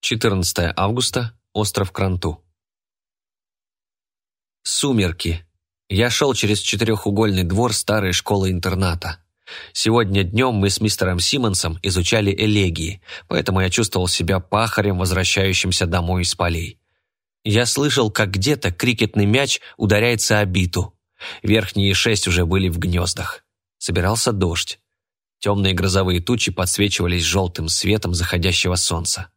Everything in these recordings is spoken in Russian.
14 августа, остров Кранту. Сумерки. Я шел через четырехугольный двор старой школы-интерната. Сегодня днем мы с мистером Симмонсом изучали элегии, поэтому я чувствовал себя пахарем, возвращающимся домой из полей. Я слышал, как где-то крикетный мяч ударяется о биту. Верхние шесть уже были в гнездах. Собирался дождь. Темные грозовые тучи подсвечивались желтым светом заходящего солнца.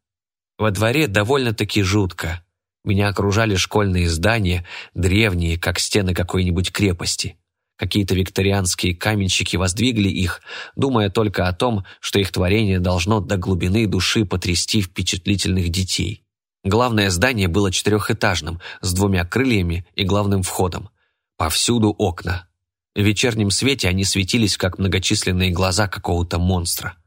Во дворе довольно-таки жутко. Меня окружали школьные здания, древние, как стены какой-нибудь крепости. Какие-то викторианские каменщики воздвигли их, думая только о том, что их творение должно до глубины души потрясти впечатлительных детей. Главное здание было четырехэтажным, с двумя крыльями и главным входом. Повсюду окна. В вечернем свете они светились, как многочисленные глаза какого-то монстра.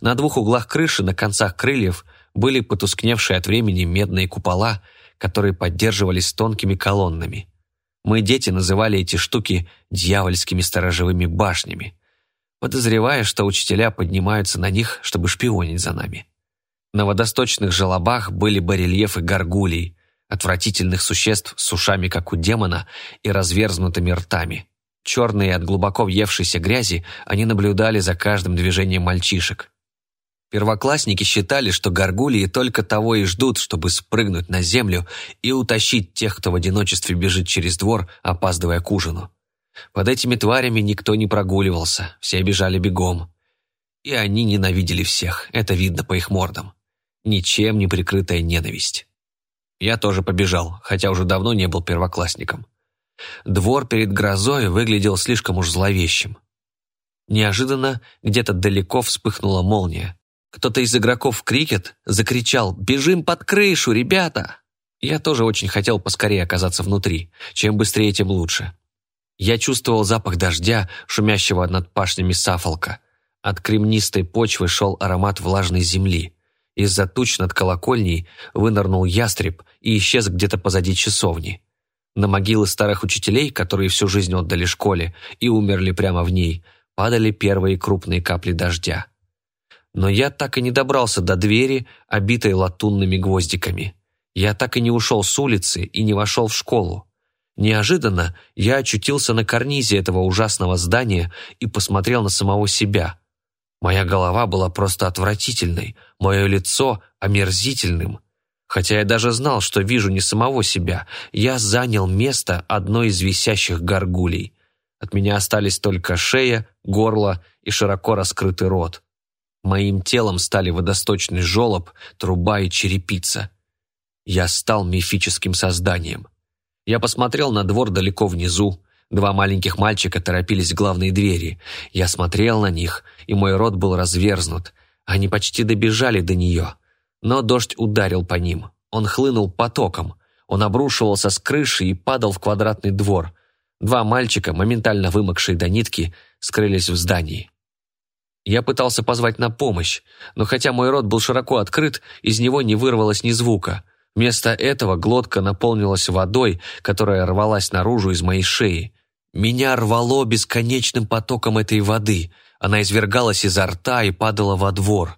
На двух углах крыши, на концах крыльев, были потускневшие от времени медные купола, которые поддерживались тонкими колоннами. Мы, дети, называли эти штуки дьявольскими сторожевыми башнями, подозревая, что учителя поднимаются на них, чтобы шпионить за нами. На водосточных желобах были барельефы горгулей, отвратительных существ с ушами, как у демона, и разверзнутыми ртами. Черные от глубоко въевшейся грязи, они наблюдали за каждым движением мальчишек. Первоклассники считали, что горгулии только того и ждут, чтобы спрыгнуть на землю и утащить тех, кто в одиночестве бежит через двор, опаздывая к ужину. Под этими тварями никто не прогуливался, все бежали бегом. И они ненавидели всех, это видно по их мордам. Ничем не прикрытая ненависть. Я тоже побежал, хотя уже давно не был первоклассником. Двор перед грозой выглядел слишком уж зловещим. Неожиданно где-то далеко вспыхнула молния. Кто-то из игроков в крикет закричал «Бежим под крышу, ребята!» Я тоже очень хотел поскорее оказаться внутри. Чем быстрее, тем лучше. Я чувствовал запах дождя, шумящего над пашнями сафолка. От кремнистой почвы шел аромат влажной земли. Из-за туч над колокольней вынырнул ястреб и исчез где-то позади часовни. На могилы старых учителей, которые всю жизнь отдали школе и умерли прямо в ней, падали первые крупные капли дождя но я так и не добрался до двери, обитой латунными гвоздиками. Я так и не ушел с улицы и не вошел в школу. Неожиданно я очутился на карнизе этого ужасного здания и посмотрел на самого себя. Моя голова была просто отвратительной, мое лицо омерзительным. Хотя я даже знал, что вижу не самого себя, я занял место одной из висящих горгулей. От меня остались только шея, горло и широко раскрытый рот. Моим телом стали водосточный желоб, труба и черепица. Я стал мифическим созданием. Я посмотрел на двор далеко внизу. Два маленьких мальчика торопились к главной двери. Я смотрел на них, и мой рот был разверзнут. Они почти добежали до нее. Но дождь ударил по ним. Он хлынул потоком. Он обрушивался с крыши и падал в квадратный двор. Два мальчика, моментально вымокшие до нитки, скрылись в здании. Я пытался позвать на помощь, но хотя мой рот был широко открыт, из него не вырвалось ни звука. Вместо этого глотка наполнилась водой, которая рвалась наружу из моей шеи. Меня рвало бесконечным потоком этой воды. Она извергалась изо рта и падала во двор.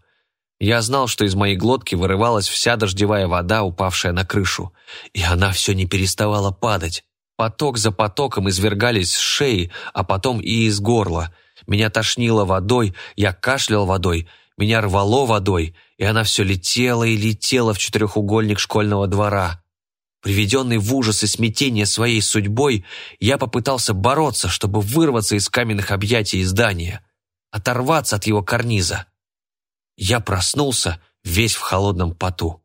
Я знал, что из моей глотки вырывалась вся дождевая вода, упавшая на крышу. И она все не переставала падать. Поток за потоком извергались с шеи, а потом и из горла. Меня тошнило водой, я кашлял водой, меня рвало водой, и она все летела и летела в четырехугольник школьного двора. Приведенный в ужас и смятение своей судьбой, я попытался бороться, чтобы вырваться из каменных объятий здания, оторваться от его карниза. Я проснулся весь в холодном поту.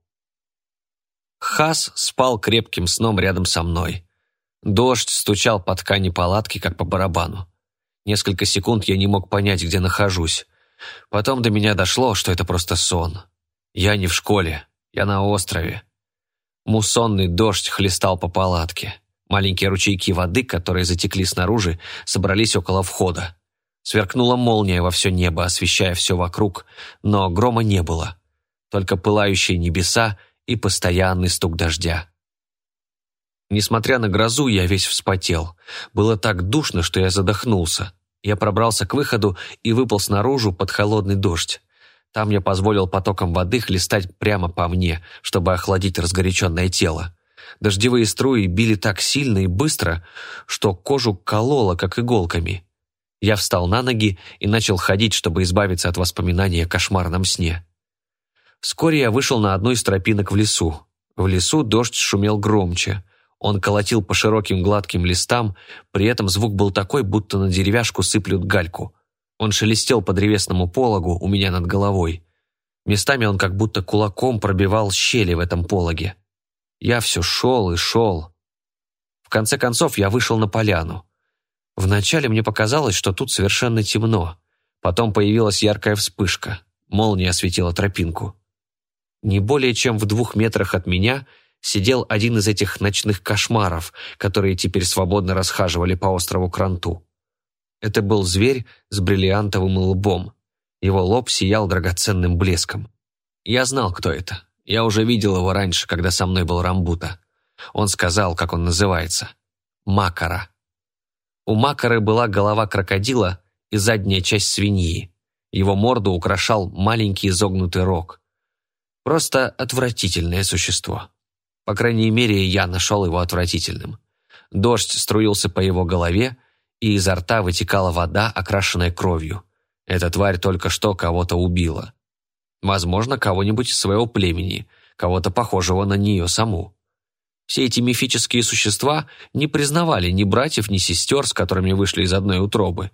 Хас спал крепким сном рядом со мной. Дождь стучал по ткани палатки, как по барабану. Несколько секунд я не мог понять, где нахожусь. Потом до меня дошло, что это просто сон. Я не в школе, я на острове. Муссонный дождь хлестал по палатке. Маленькие ручейки воды, которые затекли снаружи, собрались около входа. Сверкнула молния во все небо, освещая все вокруг, но грома не было. Только пылающие небеса и постоянный стук дождя. Несмотря на грозу, я весь вспотел. Было так душно, что я задохнулся. Я пробрался к выходу и выпал снаружи под холодный дождь. Там я позволил потокам воды хлестать прямо по мне, чтобы охладить разгоряченное тело. Дождевые струи били так сильно и быстро, что кожу кололо, как иголками. Я встал на ноги и начал ходить, чтобы избавиться от воспоминания о кошмарном сне. Вскоре я вышел на одну из тропинок в лесу. В лесу дождь шумел громче. Он колотил по широким гладким листам, при этом звук был такой, будто на деревяшку сыплют гальку. Он шелестел по древесному пологу у меня над головой. Местами он как будто кулаком пробивал щели в этом пологе. Я все шел и шел. В конце концов я вышел на поляну. Вначале мне показалось, что тут совершенно темно. Потом появилась яркая вспышка. Молния осветила тропинку. Не более чем в двух метрах от меня сидел один из этих ночных кошмаров, которые теперь свободно расхаживали по острову Кранту. Это был зверь с бриллиантовым лбом. Его лоб сиял драгоценным блеском. Я знал, кто это. Я уже видел его раньше, когда со мной был Рамбута. Он сказал, как он называется. Макара. У Макары была голова крокодила и задняя часть свиньи. Его морду украшал маленький изогнутый рог. Просто отвратительное существо. По крайней мере, я нашел его отвратительным. Дождь струился по его голове, и изо рта вытекала вода, окрашенная кровью. Эта тварь только что кого-то убила. Возможно, кого-нибудь из своего племени, кого-то похожего на нее саму. Все эти мифические существа не признавали ни братьев, ни сестер, с которыми вышли из одной утробы.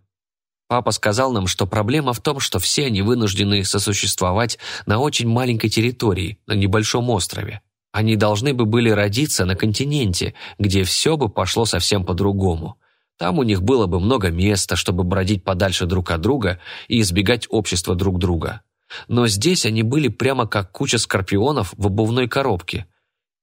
Папа сказал нам, что проблема в том, что все они вынуждены сосуществовать на очень маленькой территории, на небольшом острове. Они должны бы были родиться на континенте, где все бы пошло совсем по-другому. Там у них было бы много места, чтобы бродить подальше друг от друга и избегать общества друг друга. Но здесь они были прямо как куча скорпионов в обувной коробке.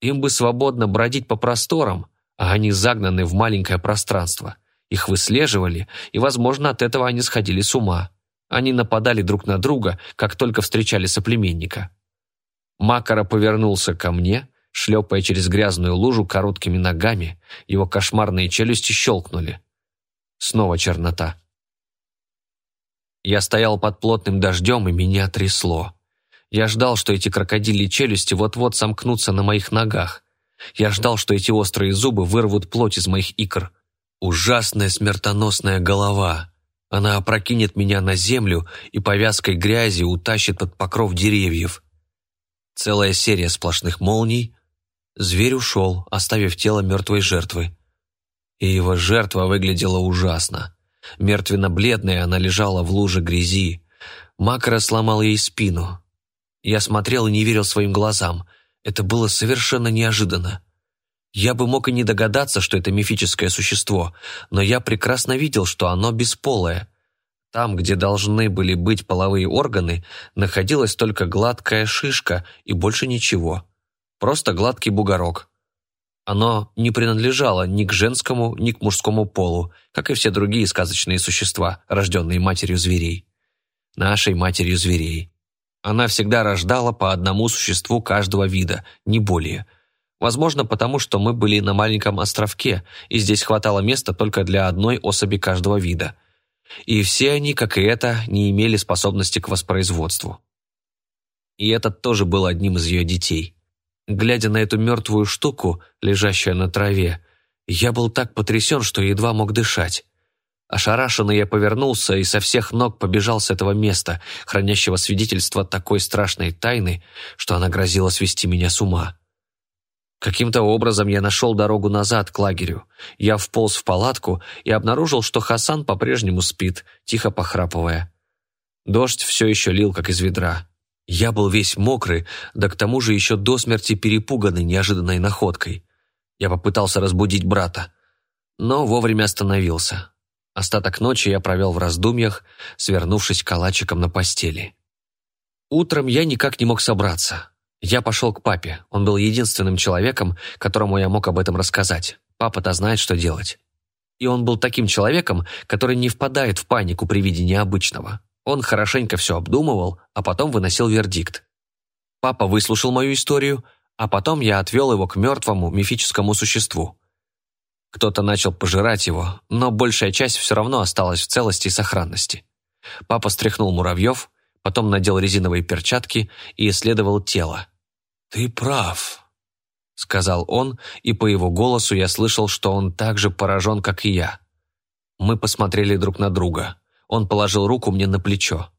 Им бы свободно бродить по просторам, а они загнаны в маленькое пространство. Их выслеживали, и, возможно, от этого они сходили с ума. Они нападали друг на друга, как только встречали соплеменника. Макара повернулся ко мне, шлепая через грязную лужу короткими ногами, его кошмарные челюсти щелкнули. Снова чернота. Я стоял под плотным дождем, и меня трясло. Я ждал, что эти крокодильи челюсти вот-вот сомкнутся на моих ногах. Я ждал, что эти острые зубы вырвут плоть из моих икр. Ужасная смертоносная голова. Она опрокинет меня на землю и повязкой грязи утащит под покров деревьев. Целая серия сплошных молний. Зверь ушел, оставив тело мертвой жертвы. И его жертва выглядела ужасно. Мертвенно-бледная она лежала в луже грязи. Макро сломал ей спину. Я смотрел и не верил своим глазам. Это было совершенно неожиданно. Я бы мог и не догадаться, что это мифическое существо, но я прекрасно видел, что оно бесполое. Там, где должны были быть половые органы, находилась только гладкая шишка и больше ничего. Просто гладкий бугорок. Оно не принадлежало ни к женскому, ни к мужскому полу, как и все другие сказочные существа, рожденные матерью зверей. Нашей матерью зверей. Она всегда рождала по одному существу каждого вида, не более. Возможно, потому что мы были на маленьком островке, и здесь хватало места только для одной особи каждого вида. И все они, как и это, не имели способности к воспроизводству. И этот тоже был одним из ее детей – Глядя на эту мертвую штуку, лежащую на траве, я был так потрясен, что едва мог дышать. Ошарашенный я повернулся и со всех ног побежал с этого места, хранящего свидетельство такой страшной тайны, что она грозила свести меня с ума. Каким-то образом я нашел дорогу назад к лагерю. Я вполз в палатку и обнаружил, что Хасан по-прежнему спит, тихо похрапывая. Дождь все еще лил, как из ведра. Я был весь мокрый, да к тому же еще до смерти перепуганный неожиданной находкой. Я попытался разбудить брата, но вовремя остановился. Остаток ночи я провел в раздумьях, свернувшись калачиком на постели. Утром я никак не мог собраться. Я пошел к папе. Он был единственным человеком, которому я мог об этом рассказать. Папа-то знает, что делать. И он был таким человеком, который не впадает в панику при виде необычного. Он хорошенько все обдумывал, а потом выносил вердикт. Папа выслушал мою историю, а потом я отвел его к мертвому мифическому существу. Кто-то начал пожирать его, но большая часть все равно осталась в целости и сохранности. Папа стряхнул муравьев, потом надел резиновые перчатки и исследовал тело. «Ты прав», — сказал он, и по его голосу я слышал, что он так же поражен, как и я. Мы посмотрели друг на друга. Он положил руку мне на плечо.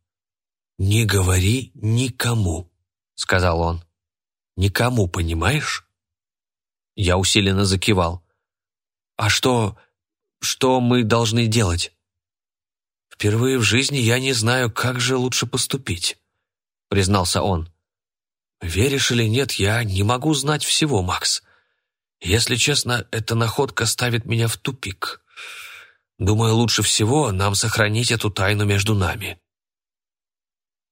«Не говори никому», — сказал он. «Никому, понимаешь?» Я усиленно закивал. «А что... что мы должны делать?» «Впервые в жизни я не знаю, как же лучше поступить», — признался он. «Веришь или нет, я не могу знать всего, Макс. Если честно, эта находка ставит меня в тупик. Думаю, лучше всего нам сохранить эту тайну между нами».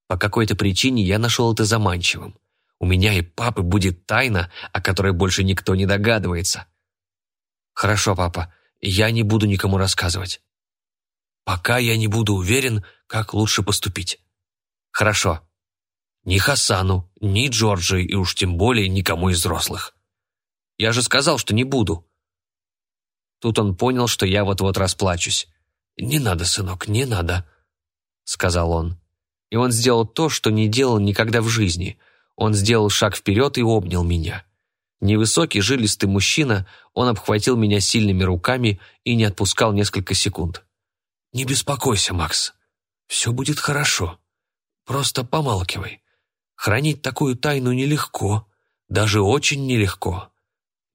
По какой-то причине я нашел это заманчивым. У меня и папы будет тайна, о которой больше никто не догадывается. Хорошо, папа, я не буду никому рассказывать. Пока я не буду уверен, как лучше поступить. Хорошо. Ни Хасану, ни Джорджи, и уж тем более никому из взрослых. Я же сказал, что не буду. Тут он понял, что я вот-вот расплачусь. «Не надо, сынок, не надо», — сказал он. И он сделал то, что не делал никогда в жизни — он сделал шаг вперед и обнял меня. Невысокий, жилистый мужчина, он обхватил меня сильными руками и не отпускал несколько секунд. «Не беспокойся, Макс. Все будет хорошо. Просто помалкивай. Хранить такую тайну нелегко, даже очень нелегко.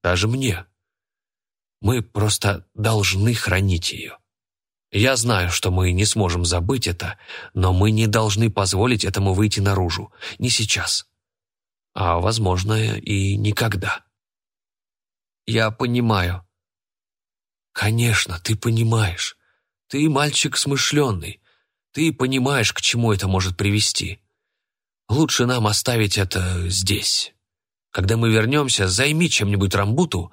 Даже мне. Мы просто должны хранить ее. Я знаю, что мы не сможем забыть это, но мы не должны позволить этому выйти наружу. Не сейчас а, возможно, и никогда. Я понимаю. Конечно, ты понимаешь. Ты мальчик смышленный. Ты понимаешь, к чему это может привести. Лучше нам оставить это здесь. Когда мы вернемся, займи чем-нибудь рамбуту,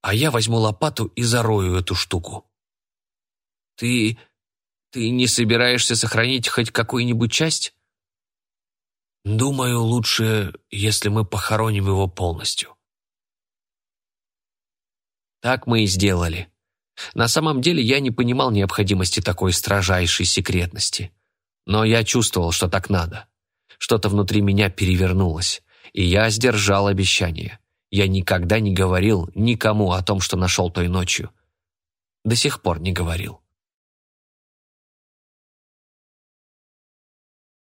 а я возьму лопату и зарою эту штуку. Ты... ты не собираешься сохранить хоть какую-нибудь часть? Думаю, лучше, если мы похороним его полностью. Так мы и сделали. На самом деле я не понимал необходимости такой строжайшей секретности. Но я чувствовал, что так надо. Что-то внутри меня перевернулось, и я сдержал обещание. Я никогда не говорил никому о том, что нашел той ночью. До сих пор не говорил.